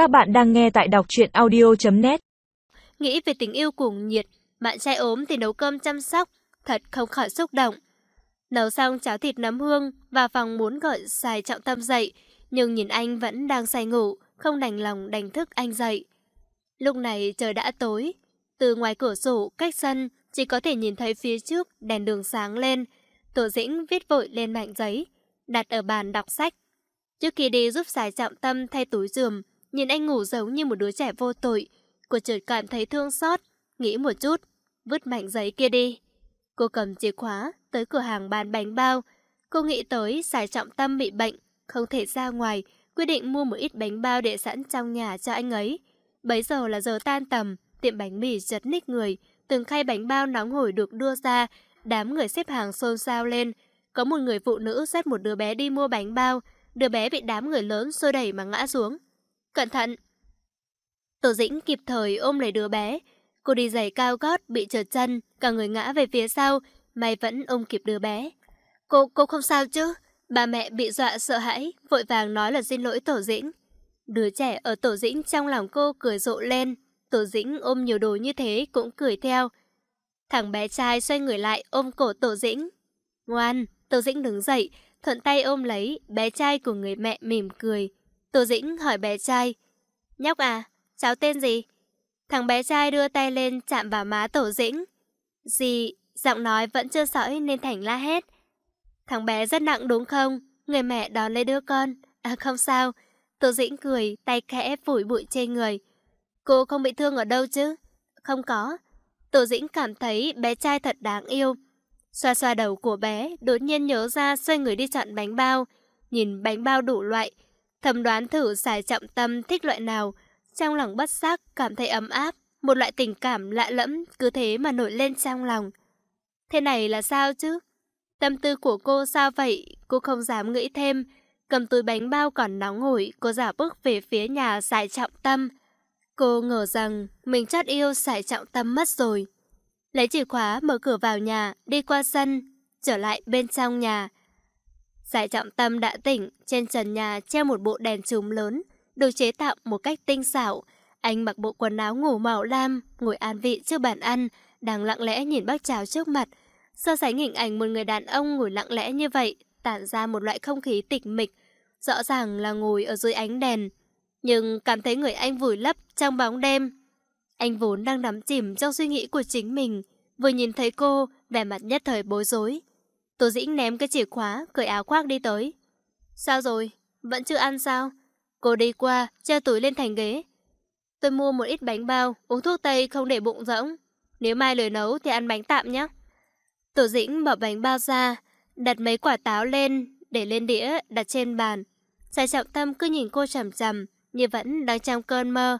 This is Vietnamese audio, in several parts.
Các bạn đang nghe tại đọc truyện audio.net Nghĩ về tình yêu cuồng nhiệt, bạn trai ốm thì nấu cơm chăm sóc, thật không khỏi xúc động. Nấu xong cháo thịt nấm hương và phòng muốn gọi xài trọng tâm dậy, nhưng nhìn anh vẫn đang say ngủ, không đành lòng đánh thức anh dậy. Lúc này trời đã tối, từ ngoài cửa sổ cách sân chỉ có thể nhìn thấy phía trước đèn đường sáng lên. Tổ dĩnh viết vội lên mảnh giấy, đặt ở bàn đọc sách. Trước khi đi giúp xài trọng tâm thay túi giường, nhìn anh ngủ giống như một đứa trẻ vô tội. Cô chợt cảm thấy thương xót, nghĩ một chút, vứt mảnh giấy kia đi. Cô cầm chìa khóa, tới cửa hàng bán bánh bao. Cô nghĩ tới xài trọng tâm bị bệnh, không thể ra ngoài, quyết định mua một ít bánh bao để sẵn trong nhà cho anh ấy. Bấy giờ là giờ tan tầm, tiệm bánh mì chật ních người, từng khay bánh bao nóng hổi được đưa ra, đám người xếp hàng xôn xao lên. Có một người phụ nữ dắt một đứa bé đi mua bánh bao, đứa bé bị đám người lớn xô đẩy mà ngã xuống. Cẩn thận! Tổ dĩnh kịp thời ôm lấy đứa bé. Cô đi giày cao gót, bị trượt chân, cả người ngã về phía sau, may vẫn ôm kịp đứa bé. Cô, cô không sao chứ? Bà mẹ bị dọa sợ hãi, vội vàng nói là xin lỗi tổ dĩnh. Đứa trẻ ở tổ dĩnh trong lòng cô cười rộ lên. Tổ dĩnh ôm nhiều đồ như thế cũng cười theo. Thằng bé trai xoay người lại ôm cổ tổ dĩnh. Ngoan, tổ dĩnh đứng dậy, thuận tay ôm lấy bé trai của người mẹ mỉm cười. Tổ dĩnh hỏi bé trai. Nhóc à, cháu tên gì? Thằng bé trai đưa tay lên chạm vào má tổ dĩnh. Gì, giọng nói vẫn chưa sỏi nên Thành la hét. Thằng bé rất nặng đúng không? Người mẹ đón lấy đứa con. À không sao. Tổ dĩnh cười, tay khẽ phủi bụi trên người. Cô không bị thương ở đâu chứ? Không có. Tổ dĩnh cảm thấy bé trai thật đáng yêu. Xoa xoa đầu của bé, đột nhiên nhớ ra xoay người đi chọn bánh bao. Nhìn bánh bao đủ loại. Thầm đoán thử xài trọng tâm thích loại nào. Trong lòng bất giác, cảm thấy ấm áp. Một loại tình cảm lạ lẫm, cứ thế mà nổi lên trong lòng. Thế này là sao chứ? Tâm tư của cô sao vậy? Cô không dám nghĩ thêm. Cầm túi bánh bao còn nóng hổi, cô giả bước về phía nhà xài trọng tâm. Cô ngờ rằng mình chót yêu xài trọng tâm mất rồi. Lấy chìa khóa mở cửa vào nhà, đi qua sân, trở lại bên trong nhà. Giải trọng tâm đã tỉnh, trên trần nhà treo một bộ đèn trùm lớn, được chế tạo một cách tinh xảo. Anh mặc bộ quần áo ngủ màu lam, ngồi an vị trước bàn ăn, đang lặng lẽ nhìn bác cháo trước mặt. So sánh hình ảnh một người đàn ông ngồi lặng lẽ như vậy, tản ra một loại không khí tịch mịch, rõ ràng là ngồi ở dưới ánh đèn. Nhưng cảm thấy người anh vùi lấp trong bóng đêm. Anh vốn đang đắm chìm trong suy nghĩ của chính mình, vừa nhìn thấy cô, vẻ mặt nhất thời bối rối. Tô Dĩnh ném cái chìa khóa, cởi áo khoác đi tới. Sao rồi? Vẫn chưa ăn sao? Cô đi qua, treo túi lên thành ghế. Tôi mua một ít bánh bao, uống thuốc tây không để bụng rỗng. Nếu mai lười nấu thì ăn bánh tạm nhé. Tổ dĩnh mở bánh bao ra, đặt mấy quả táo lên, để lên đĩa, đặt trên bàn. Sai trọng tâm cứ nhìn cô chầm chầm, như vẫn đang trong cơn mơ.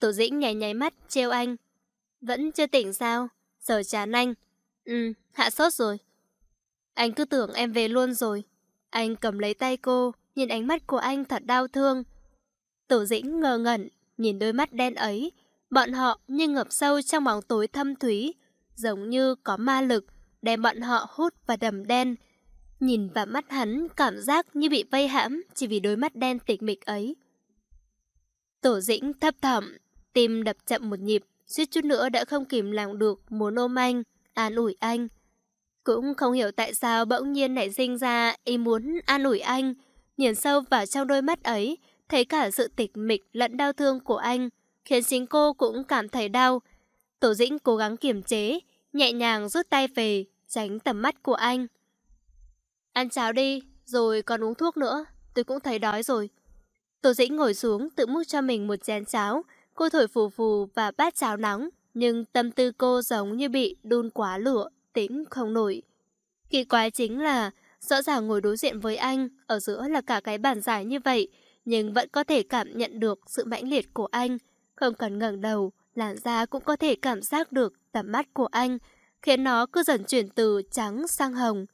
Tổ dĩnh nháy nháy mắt, trêu anh. Vẫn chưa tỉnh sao? Giờ chán anh. Ừ, hạ sốt rồi. Anh cứ tưởng em về luôn rồi. Anh cầm lấy tay cô, nhìn ánh mắt của anh thật đau thương. Tổ dĩnh ngờ ngẩn, nhìn đôi mắt đen ấy. Bọn họ như ngập sâu trong bóng tối thâm thúy, giống như có ma lực, đem bọn họ hút và đầm đen. Nhìn vào mắt hắn, cảm giác như bị vây hãm chỉ vì đôi mắt đen tịch mịch ấy. Tổ dĩnh thấp thỏm, tim đập chậm một nhịp, suýt chút nữa đã không kìm lòng được muốn ôm anh, an ủi anh. Cũng không hiểu tại sao bỗng nhiên nảy sinh ra ý muốn an ủi anh, nhìn sâu vào trong đôi mắt ấy, thấy cả sự tịch mịch lẫn đau thương của anh, khiến chính cô cũng cảm thấy đau. Tổ dĩnh cố gắng kiềm chế, nhẹ nhàng rút tay về, tránh tầm mắt của anh. Ăn cháo đi, rồi còn uống thuốc nữa, tôi cũng thấy đói rồi. Tổ dĩnh ngồi xuống tự múc cho mình một chén cháo, cô thổi phù phù và bát cháo nóng, nhưng tâm tư cô giống như bị đun quá lửa, tĩnh không nổi. Kỳ quái chính là, rõ ràng ngồi đối diện với anh, ở giữa là cả cái bàn dài như vậy, nhưng vẫn có thể cảm nhận được sự mãnh liệt của anh. Không cần ngẩng đầu, làn da cũng có thể cảm giác được tầm mắt của anh, khiến nó cứ dần chuyển từ trắng sang hồng.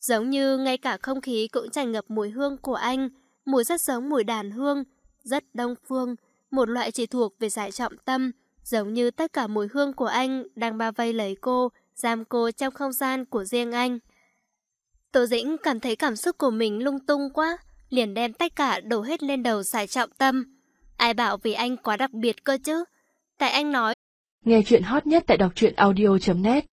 Giống như ngay cả không khí cũng tràn ngập mùi hương của anh, mùi rất giống mùi đàn hương, rất đông phương, một loại chỉ thuộc về giải trọng tâm, giống như tất cả mùi hương của anh đang bao vây lấy cô, giam cô trong không gian của riêng anh. Tô Dĩnh cảm thấy cảm xúc của mình lung tung quá, liền đem tất cả đổ hết lên đầu giải trọng tâm. Ai bảo vì anh quá đặc biệt cơ chứ? Tại anh nói. Nghe chuyện hot nhất tại đọc truyện audio.net